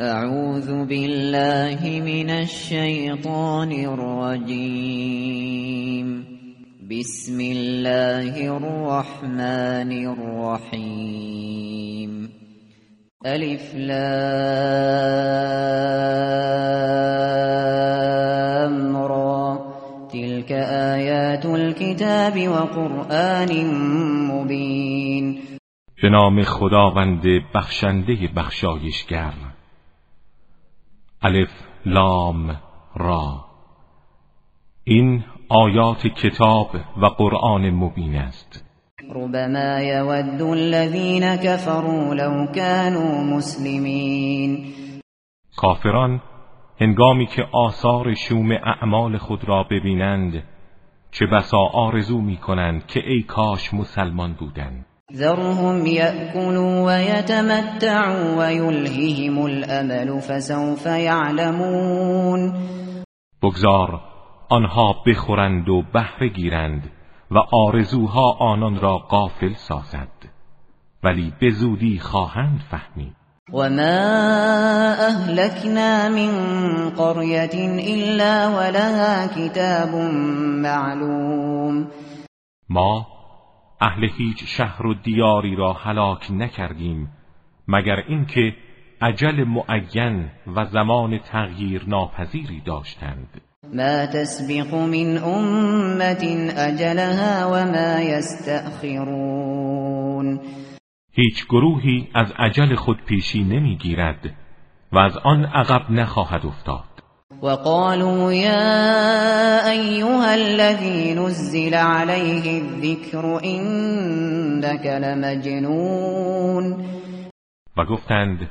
اعوذ بالله من الشیطان الرجیم بسم الله الرحمن الرحیم الف لام را. تلك آیات الكتاب وقرآن مبین به نام خداوند بخشنده بخشایشگر. الف لام را. این آیات کتاب و قرآن مبین است. ربما یود الذین كفروا لو كانوا مسلمین کافران هنگامی که آثار شوم اعمال خود را ببینند چه بسا آرزو می کنند که ای کاش مسلمان بودند. ذرهم يأكلوا ويتمتعوا ويلههم الأمل فسوف يعلمون. بگذار آنها بخورند و بهره گیرند و آرزوها آنان را غافل سازد. ولی به زودی خواهند فهمید. وما اهلكنا من قرية الا ولها كتاب معلوم. ما اهل هیچ شهر و دیاری را هلاک نکردیم مگر اینکه عجل معین و زمان تغییر ناپذیری داشتند. ما تسبق من امت اجلها وما یستأخرون هیچ گروهی از عجل خود پیشی نمی‌گیرد و از آن عقب نخواهد افتاد. وقالوا يا أيها الذي نزل عليه الذكر إنك لمجنون. و گفتند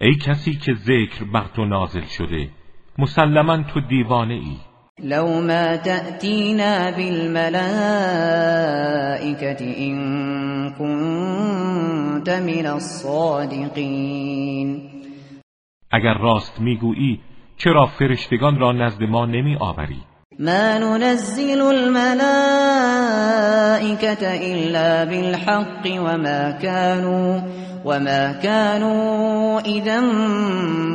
ای کسی که ذکر بر تو نازل شده مسلما تو دیوانه ای لو ما تأتینا بالملائكة إن كنت من الصادقين. اگر راست می‌گویی چرا فرشتگان را نزد ما نمی آوری ما ننزل الملائكة الا بالحق وما كانوا وما كانوا اذا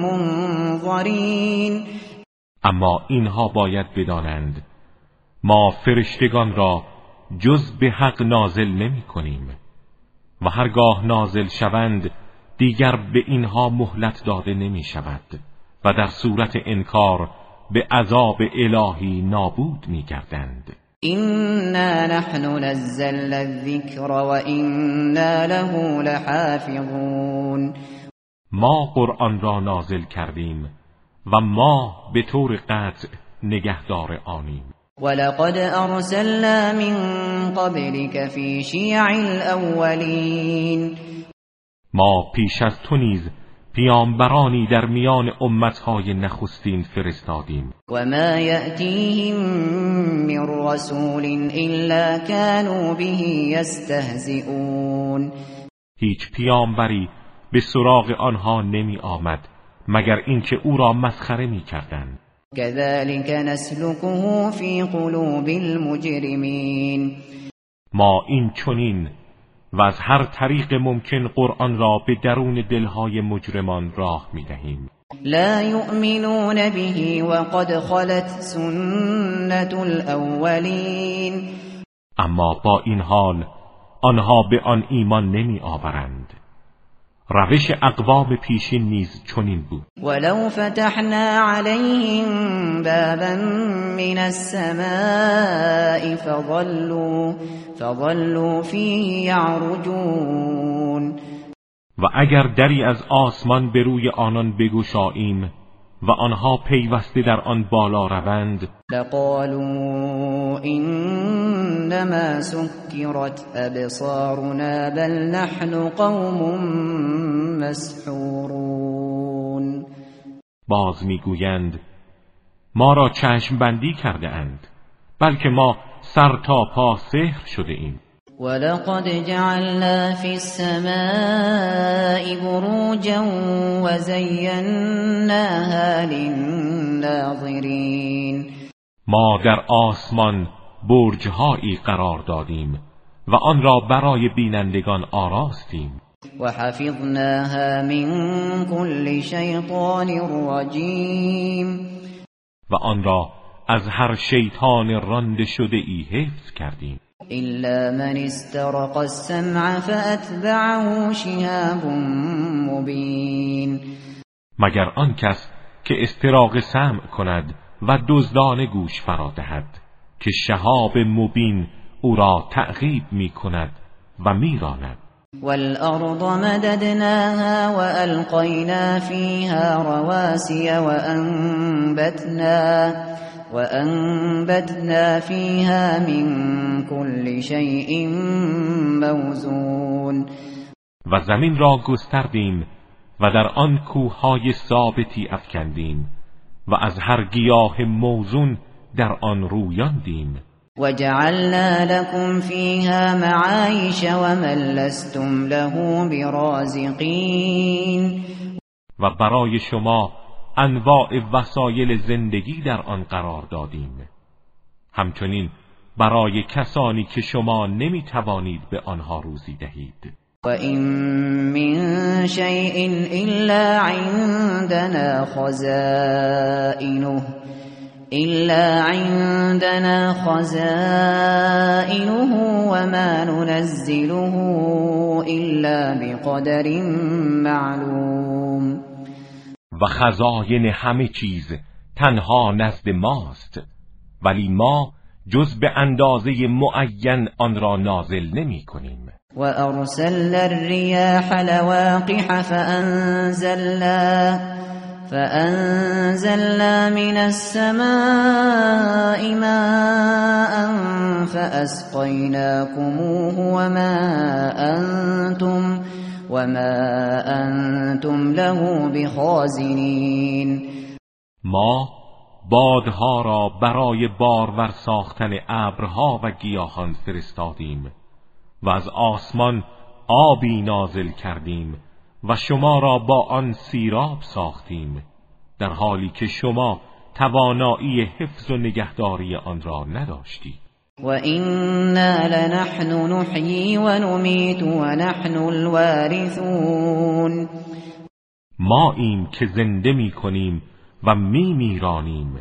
منظرین. اما اینها باید بدانند ما فرشتگان را جز به حق نازل نمی کنیم و هرگاه نازل شوند دیگر به اینها مهلت داده نمی شود و در صورت انکار به عذاب الهی نابود می گردند اینا نحن نزلنا الذکر و اینا له لحافظون ما قرآن را نازل کردیم و ما به طور قطع نگهدار آنیم. ولقد ارسلنا من قبلك في شیع الاولین ما پیش از تو نیز پیامبرانی در میان امتهای نخستین فرستادیم. و ما یأتیهم من رسول الا كانوا به یستهزئون. هیچ پیامبری به سراغ آنها نمی آمد مگر اینکه او را مسخره می کردند. كذلك نسلكه في قلوب المجرمین. ما این چنین و از هر طریق ممکن قرآن را به درون دلهای مجرمان راه می دهیم لا يؤمنون به وقد خلت سنت الاولین. اما با این حال آنها به آن ایمان نمی آورند روش اقوام پیشین نیز چنین بود. ولو فتحنا عليهم بابا من السماء فظلوا فظلوا فيه يعرجون و اگر دری از آسمان به روی آنان بگشاییم و آنها پیوسته در آن بالا روند. لقالوا انما سكرت ابصارنا بل نحن قوم مسحورون. باز می‌گویند ما را چشم بندی کرده اند بلکه ما سر تا پا سحر شده ایم ولقد جعلنا في السماء بروجا وزيناها للناظرين ما در آسمان برجهایی قرار دادیم و آن را برای بینندگان آراستیم. وحفظناها من كل شیطان رجیم و آن را از هر شیطان رانده شده ای حفظ کردیم. إلا من استرق السمع فأتبعه شهاب مبین مگر آن کس که استراق سمع کند و دزدان گوش فرا دهد که شهاب مبین او را تعقیب می کند و میراند والأرض مددناها وألقينا فيها رواسي وأنبتنا وأنبتنا فيها من كل شيء موزون. و زمین را گستردیم و در آن کوههای ثابتی افکندیم و از هر گیاه موزون در آن رویاندیم. وجعلنا لكم فيها معايش ومن لستم له برازقين. و برای شما انواع وسایل زندگی در آن قرار دادیم. همچنین برای کسانی که شما نمی توانید به آنها روزی دهید. و این من شیء الا عندنا خزائنه إلا عندنا خزائنه وما ننزله إلا بقدر معلوم. و خزاین همه چیز تنها نزد ماست ولی ما جز به اندازه معین آن را نازل نمی کنیم. و ارسلنا الرياح لواقح فانزلنا فأنزلنا من السماء ماء فأسقيناكموه وما أنتم وما أنتم له بخازنین ما بادها را برای بارور ساختن ابرها و گیاهان فرستادیم و از آسمان آبی نازل کردیم و شما را با آن سیراب ساختیم در حالی که شما توانایی حفظ و نگهداری آن را نداشتید. و اینا لنحن نحیی و نمیت و نحن الوارثون ما ایم که زنده می کنیم و می میرانیم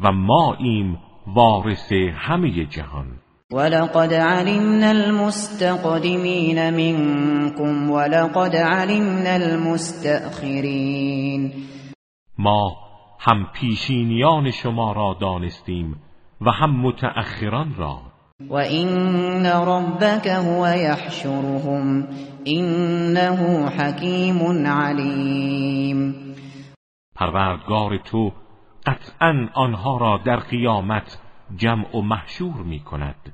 و ما ایم وارث همه جهان. ولقد علمنا المستقدمين منكم ولقد علمنا المستأخرين ما هم پیشینیان شما را دانستیم و هم متأخران را. و این ربك هو يحشرهم انه حکیم علیم. پروردگار تو قطعا آنها را در قیامت جمع و محشور می کند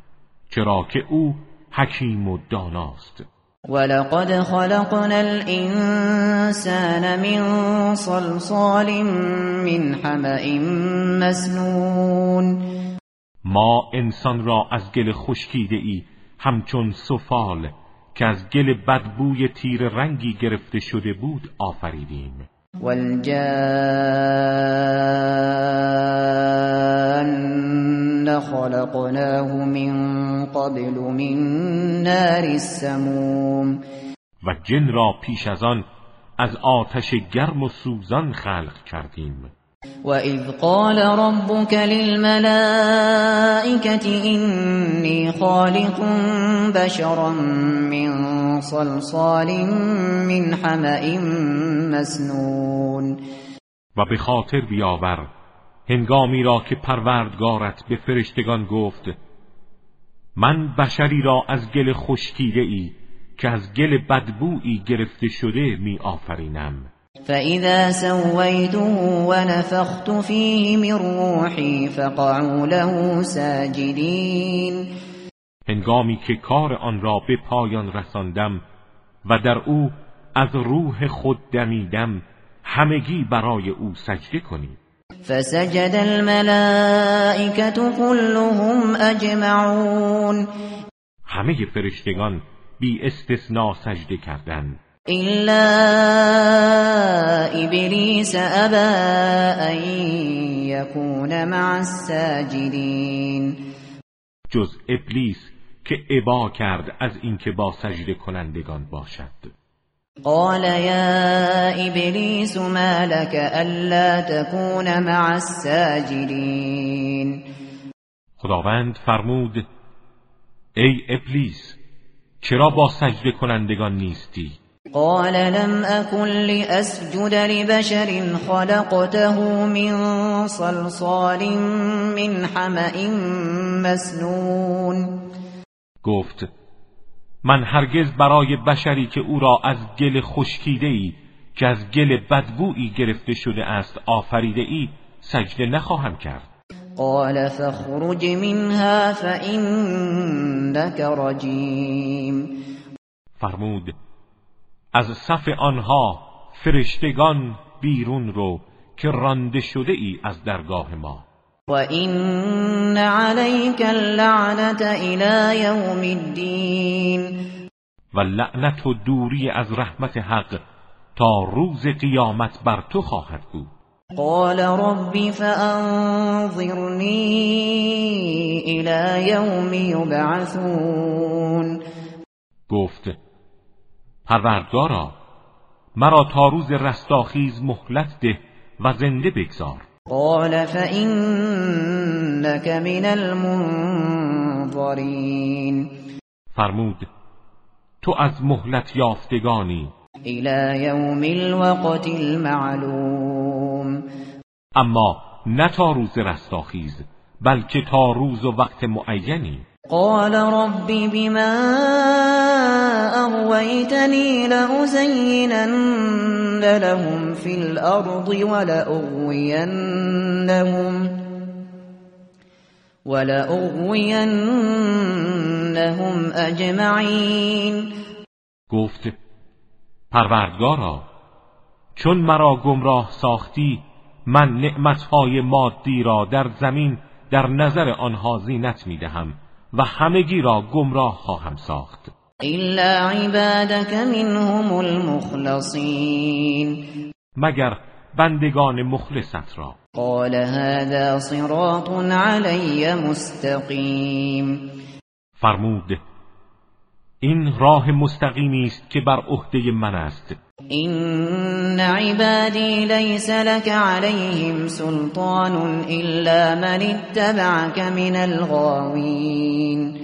چرا که او حکیم و داناست. ولقد خلقنا الانسان من صلصال من حمأ مسنون. ما انسان را از گل خشکیده ای همچون سفال که از گل بدبوی تیر رنگی گرفته شده بود آفریدیم. والجان خلقناه من قبل من نار السموم. و جن را پیش از آن از آتش گرم و سوزان خلق کردیم. وَإِذْ قَالَ رَبُّكَ لِلْمَلَائِكَةِ إِنِّي خَالِقٌ بَشَرًا مِّن صَلْصَالٍ مِّنْ حَمَإٍ مَّسْنُونٍ و به خاطر بیاور هنگامی را که پروردگارت به فرشتگان گفت من بشری را از گل خشکیده ای که از گل بدبویی گرفته شده می آفرینم فإذا سويته ونفخت فيه من روحي فقعوا له ساجدين هنگامی که کار آن را به پایان رساندم و در او از روح خود دمیدم همگی برای او سجده کنید فسجد الملائكة كلهم اجمعون همه فرشتگان بی استثناء سجده کردند. إلا إبليس أبى أن يكون مع الساجدين. جز ابلیس که ابا کرد از اینکه با سجده کنندگان باشد. قال يا ابلیس ما لك الا تكون مع الساجدين. خداوند فرمود ای ابلیس چرا با سجده کنندگان نیستی؟ قال لم اكن لاسجد لبشر خلقته من صلصال من حمأ مسنون. گفت من هرگز برای بشری که او را از گل خشکیده ای که از گل بدبویی گرفته شده است آفریده ای سجده نخواهم کرد. قال فاخرج منها فإنك رجیم. فرمود از صف آنها فرشتگان بیرون رو که رانده شده ای از درگاه ما. و این علیک اللعنت الى یوم الدین. و لعنت و دوری از رحمت حق تا روز قیامت بر تو خواهد بود. قال ربی فانظرنی الى یوم یبعثون. گفت پروردگارا مرا تا روز رستاخیز مهلت ده و زنده بگذار. قال فإنك من المنظرین. فرمود تو از مهلت یافتگانی. الى یوم الوقت المعلوم. اما نه تا روز رستاخیز بلکه تا روز و وقت معینی. قال رب بما اغويتني لأزينن لهم في الأرض ولأغوينهم ولأغوينهم أجمعين. گفت پروردگارا چون مرا گمراه ساختی من نعمتهای مادی را در زمین در نظر آنها زینت می‌دهم. و همگی را گمراه خواهم ساخت. الا عبادك منهم المخلصین مگر بندگان مخلصت را. قال هذا صراط علی مستقیم فرمود این راه مستقیمی است که بر عهده من است. این عبادی لیس لك عليهم سلطان الا من اتبعك من الغاوین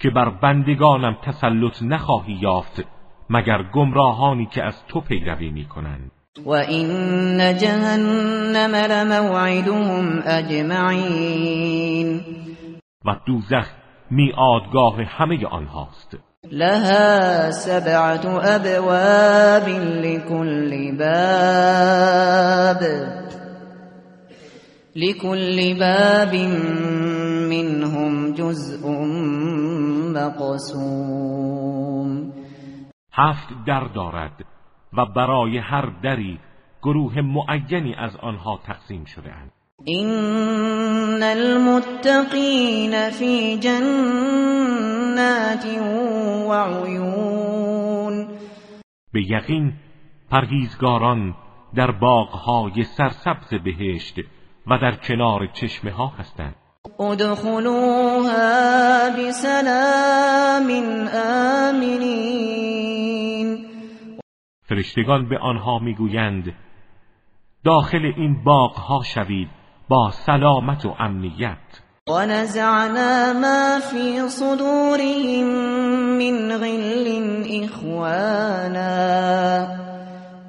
که بر بندگانم تسلط نخواهی یافت مگر گمراهانی که از تو پیروی می‌کنند. و این جهنم لموعدهم اجمعین و دوزخ میادگاه همه آنهاست. لها سبعة ابواب لكل باب لكل باب منهم جزء مقسوم. هفت در دارد و برای هر دری گروه معینی از آنها تقسیم شده اند. این المتقین فی جنات و عیون به یقین پرهیزگاران در باغهای سرسبز بهشت و در کنار چشمه ها هستند. ادخلوها بسلام آمنین. فرشتگان به آنها می‌گویند داخل این باغها شوید. با سلامت و امنیت. و نزعنا ما فی صدورهم من غل اخوانا.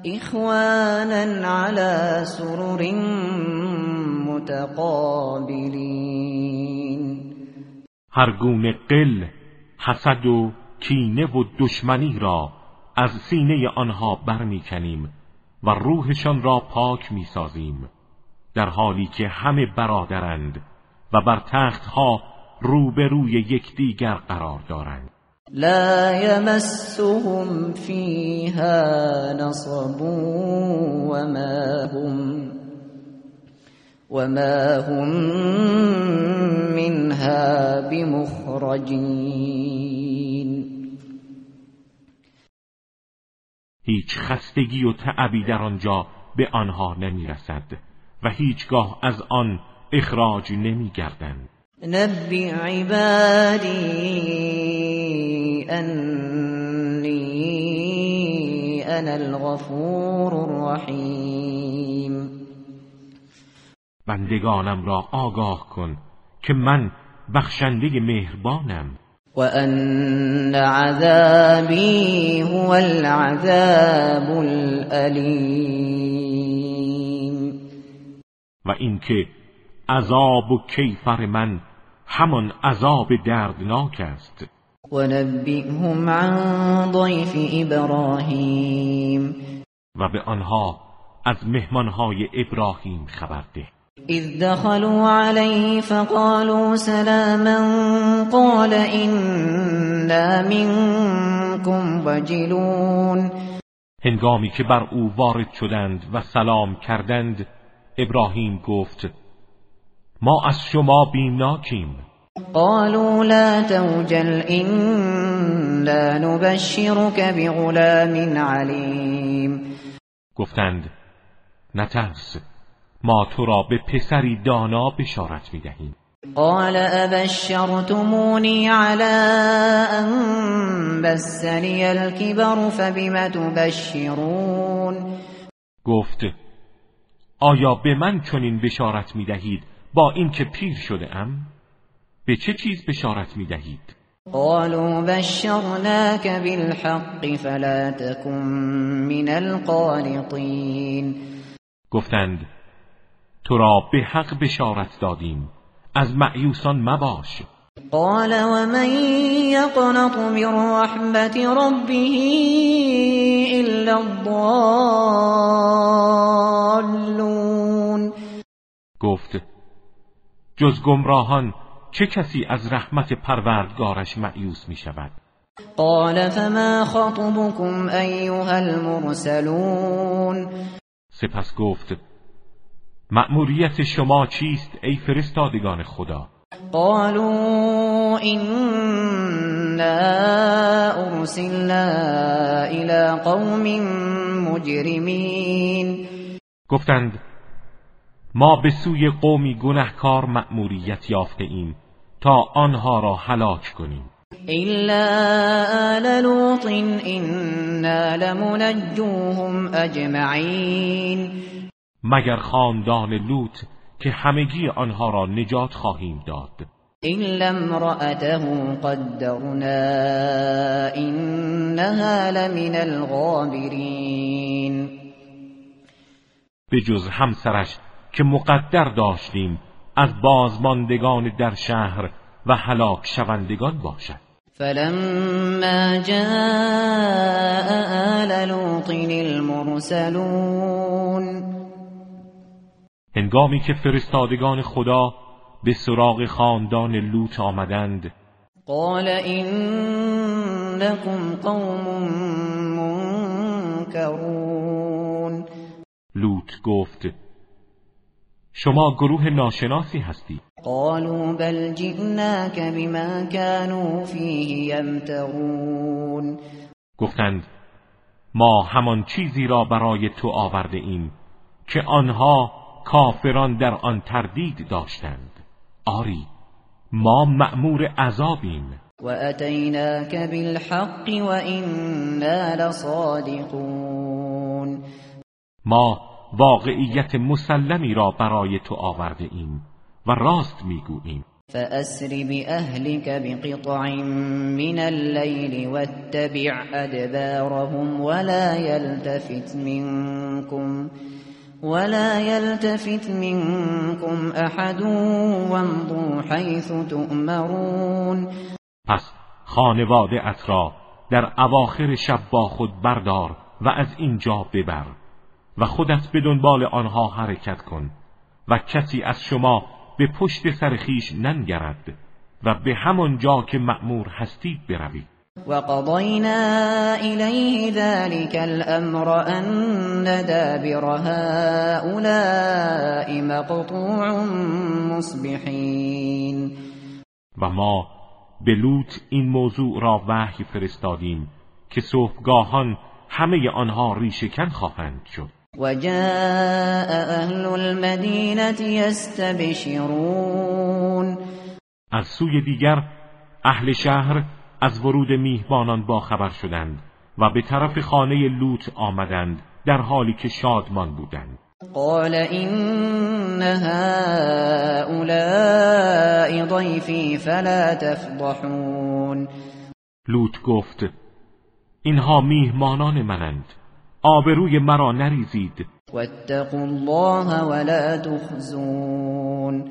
اخوانا على سرر متقابلین. هر گونه قل حسد و کینه و دشمنی را از سینه آنها برمیکنیم و روحشان را پاک می‌سازیم. در حالی که همه برادرند و بر تختها روبروی یکدیگر قرار دارند. لا يمسهم فيها نصب وما هم وما هم منها بمخرجین. هیچ خستگی و تعبی در آنجا به آنها نمی‌رسد. و هیچگاه از آن اخراج نمیگردند. نبی عبادی انی انا الغفور الرحیم. بندگانم را آگاه کن که من بخشنده مهربانم. و ان عذابی هو العذاب الالیم. و اینکه عذاب و کیفر من همان عذاب دردناک است. و نبئهم عن ضیف ابراهیم. و به آنها از مهمانهای ابراهیم خبر ده. اذ دخلوا عليه فقالوا سلاما قال إنا منكم وجلون هنگامی که بر او وارد شدند و سلام کردند ابراهیم گفت ما از شما بیمناکیم. قالوا لا توجل إنا نبشرك بغلام علیم. گفتند نترس ما تو را به پسری دانا بشارت می‌دهیم. قال ابشرتمونی على ان بسنی الكبر فبم تبشرون؟ گفت آیا به من چنین بشارت می‌دهید با اینکه پیر شده ام؟ به چه چیز بشارت می‌دهید؟ قالوا بشرناك بالحق فلا تكن من القانطين گفتند تو را به حق بشارت دادیم. از معیوسان مباش. قال ومن يقنط من رحمت ربه الا الضالون. گفت جز گمراهان چه کسی از رحمت پروردگارش معیوس می شود؟ قال فما خطبكم ایها المرسلون؟ سپس گفت مأموریت شما چیست ای فرستادگان خدا؟ قالوا إنا ارسلنا الى قوم مجرمین گفتند ما به سوی قومی گنهکار مأموریت یافته ایم تا آنها را هلاک کنیم. الا آل لوط انا لمنجوهم اجمعین مگر خاندان لوط که همگی آنها را نجات خواهیم داد. الا امرأته قدرنا انها لمن الغابرین به جز همسرش که مقدر داشتیم از بازماندگان در شهر و هلاک شوندگان باشد. فلما جاء آل لوط المرسلون. هنگامی که فرستادگان خدا به سراغ خاندان لوط آمدند. قال انکم قوم منکرون. لوط گفت شما گروه ناشناسی هستی. قالوا بل جئناك بما كانوا فيه يمترون گفتند ما همان چیزی را برای تو آورده ایم که آنها کافران در آن تردید داشتند. آری ما مأمور عذابیم. و اتیناک بالحق و لصادقون. ما واقعیت مسلمی را برای تو آورده ایم و راست می‌گوییم. فأسر بأهلك بقطع من الليل واتبع أدبارهم ولا يلتفت منكم. ولا يلتفت منكم احد وامضوا حيث تؤمرون. پس خانواده در اواخر شب با خود بردار و از اینجا ببر و خودت به دنبال آنها حرکت کن و کسی از شما به پشت سر خیش ننگرد و به همان جا که مأمور هستید بروید. وقضينا إليه ذلك الأمر أن دابر هؤلاء مقطوع مصبحين. و ما به لوط این موضوع را وحی فرستادیم که صبحگاهان همه آنها ریشکن خواهند شد. و جاء اهل المدینه یستبشرون از سوی دیگر اهل شهر از ورود میهمانان با خبر شدند و به طرف خانه لوط آمدند در حالی که شادمان بودند. قال این هؤلاء ضیفی فلا تفضحون. لوط گفت اینها میهمانان منند آبروی مرا نریزید. واتقوا الله ولا تخزون.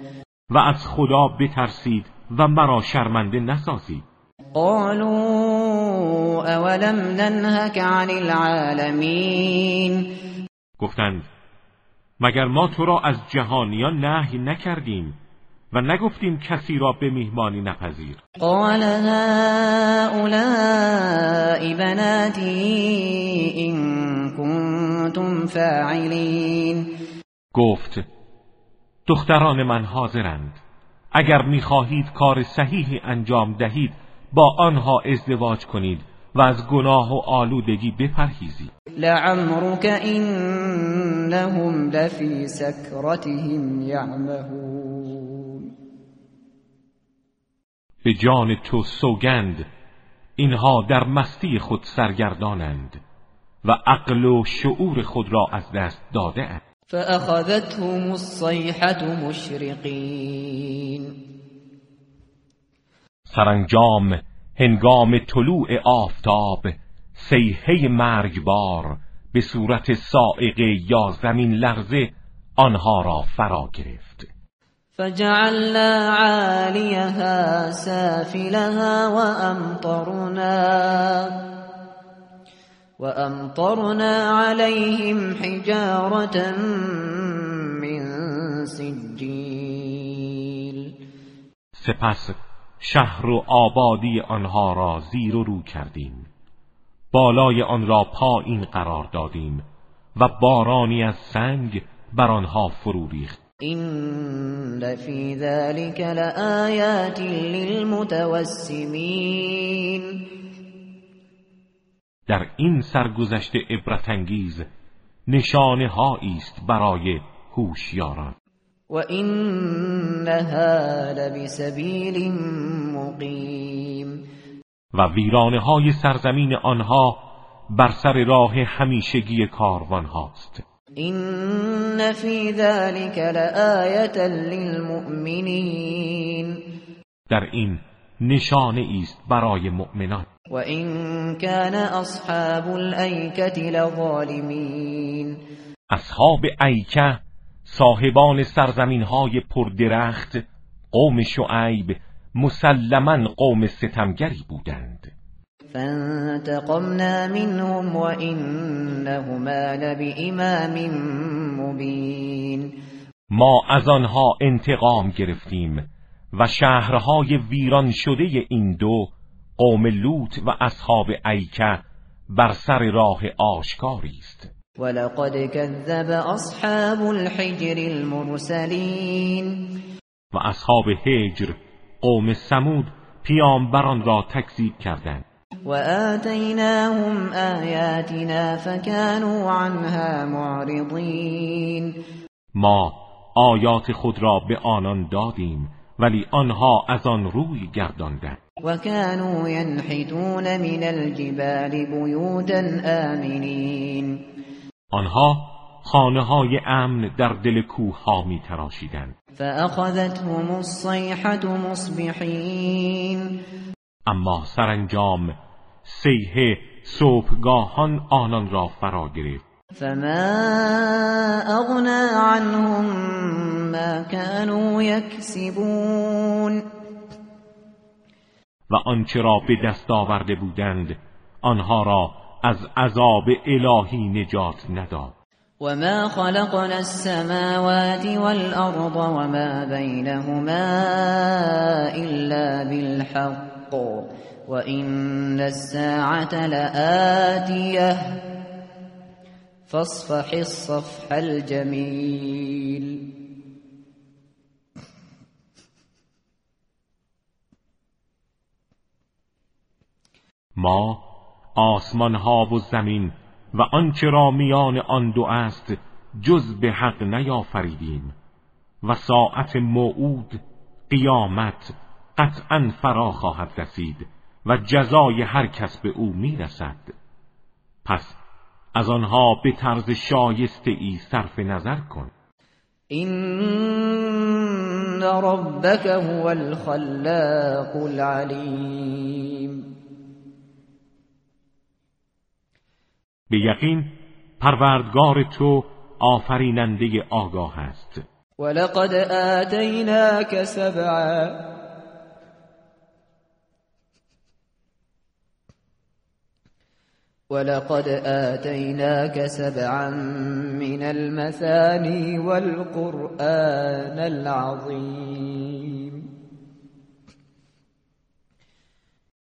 و از خدا بترسید و مرا شرمنده نسازید. قالوا اولم ننهك عن العالمین گفتند مگر ما تو را از جهانیان نهی نکردیم و نگفتیم کسی را به میهمانی نپذیر؟ قال هؤلاء بناتی این کنتم فاعلین گفت دختران من حاضرند. اگر می‌خواهید کار صحیحی انجام دهید با آنها ازدواج کنید و از گناه و آلودگی بپرهیزید. لعمرك انهم لفی سکرتهم یعمهون. به جان تو سوگند اینها در مستی خود سرگردانند و عقل و شعور خود را از دست داده اند فأخذتهم الصيحة مشرقین. سرانجام هنگام طلوع آفتاب سیحه مرگبار به صورت سائقه یا زمین لغزه آنها را فرا گرفت. فجعلنا عالیها سافلها وامطرنا وامطرنا عليهم حجارة من سجیل سپس شهر و آبادی آنها را زیر و رو کردیم. بالای آن را پایین قرار دادیم و بارانی از سنگ بر آنها فرو ریخت. این فی ذلك لآیات للمتوسمین در این سرگذشت عبرت انگیز نشانه است برای هوشیاران. و اینها لبسبیل مقیم و ویرانه های سرزمین آنها بر سر راه همیشگی کاروان هاست این فی ذلك لآیت للمؤمنین در این نشانه است برای مؤمنان. و این کان اصحاب الایکه لظالمین اصحاب ایکه صاحبان سرزمین های پردرخت قوم شعیب مسلما قوم ستمگری بودند. فانتقمنا منهم و انهما لبإمام مبین. ما از آنها انتقام گرفتیم و شهرهای ویران شده این دو قوم لوط و اصحاب ایکه بر سر راه آشکاری است. ولقد كذب اصحاب الحجر المرسلین و اصحاب حجر قوم سمود پیامبران را تکذیب کردند. و آتیناهم آیاتنا فكانوا عنها معرضین ما آیات خود را به آنان دادیم ولی آنها از آن روی گرداندند. و كانوا ینحتون من الجبال بیوتا آمنین آنها خانه های امن در دل کوه ها می تراشیدند فأخذتهم الصیحة مصبحین اما سرانجام سیه صبحگاهان آنان را فرا گرفت. فما اغنى عنهم ما كانوا يكسبون. و آنچه را به دست آورده بودند آنها را از عذاب الهی نجات نداد. وما خلقنا السماوات والأرض وما بينهما إلا بالحق. وإن الساعة لآتية. فاصفح الصفح الجميل. ما آسمان ها و زمین و آنچه را میان آن دو است جز به حق نیافریدیم و ساعت موعود قیامت قطعا فرا خواهد رسید و جزای هر کس به او می‌رسد. پس از آنها به طرز شایسته ای صرف نظر کن. این ربک هو الخلاق العلیم. به یقین پروردگار تو آفریننده آگاه است. ولقد آتیناک سبعا. ولقد آتيناك سبعا من المثاني والقرآن العظيم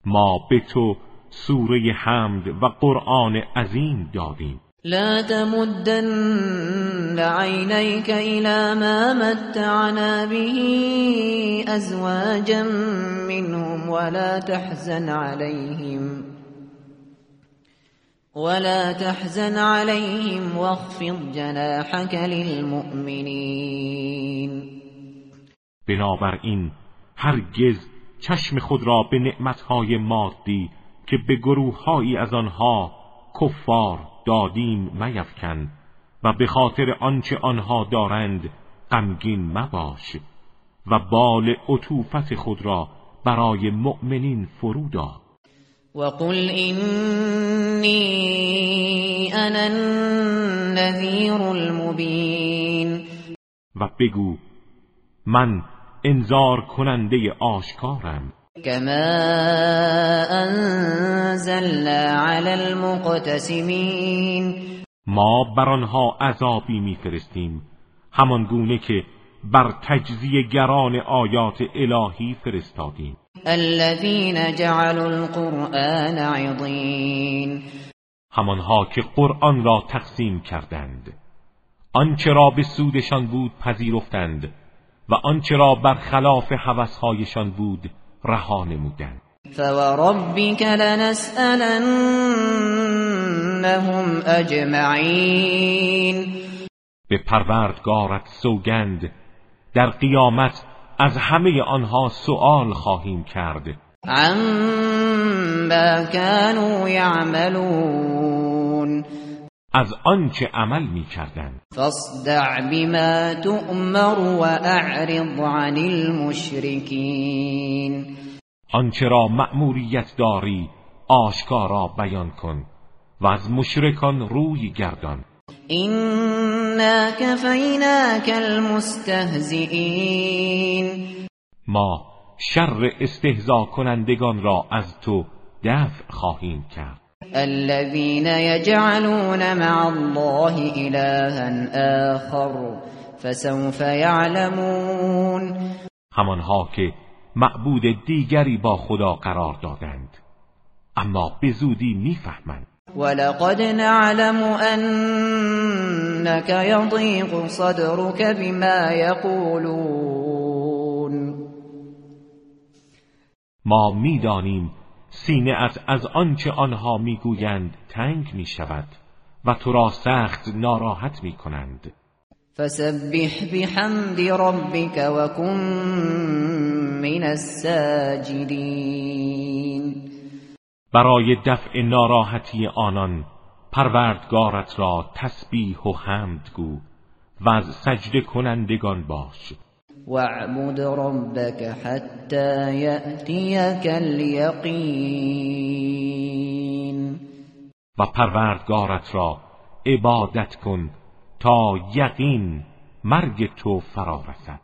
ما به تو سوره حمد و قرآن عظیم دادیم لا تمدن عينيك إلى ما متعنا به أزواجا منهم ولا تحزن عليهم ولا تحزن عليهم واخفض جناحك للمؤمنين بنابراین هرگز چشم خود را به نعمتهای مادی که به گروههایی از آنها کفار دادیم میفکن و به خاطر آنچه آنها دارند غمگین مباش و بال عطوفت خود را برای مؤمنین فرو وقل إني أنا النذير المبين. و بگو من انذار کننده آشکارم. كما انزلنا على المقتسمين ما بر آنها عذابی میفرستیم همان گونه که بر تجزیه گران آیات الهی فرستادیم. الذين جعلوا القرآن عضین همانها که قرآن را تقسیم کردند. آنچه را به سودشان بود پذیرفتند و آنچه را بر خلاف هوسهایشان بود رها نمودند فوربك لنسألنهم اجمعین به پروردگارت سوگند. در قیامت از همه آنها سؤال خواهیم کرد. عما كانوا يعملون. از آنچه عمل می کردن فاصدع بما تؤمر و اعرض عن المشرکین آنچه را مأموریت داری آشکارا بیان کن و از مشرکان روی گردان. اینا کفیناک المستهزئین ما شر استهزا کنندگان را از تو دفع خواهیم کرد. الذين يجعلون مع الله إلها آخر فسوف يعلمون. همانها که معبود دیگری با خدا قرار دادند اما به زودی می‌فهمند. ولقد نعلم أنك يضيق صدرك بما يقولون. ما می‌دانیم سینه از از آنچه آنها می‌گویند تنگ می شود و تو را سخت ناراحت می کنند فسبح بحمد ربك وكن من الساجدین. برای دفع ناراحتی آنان پروردگارت را تسبیح و حمد گو و از سجده کنندگان باش. واعبد ربك حتى يأتيك اليقين. و پروردگارت را عبادت کن تا یقین مرگ تو فرا رسد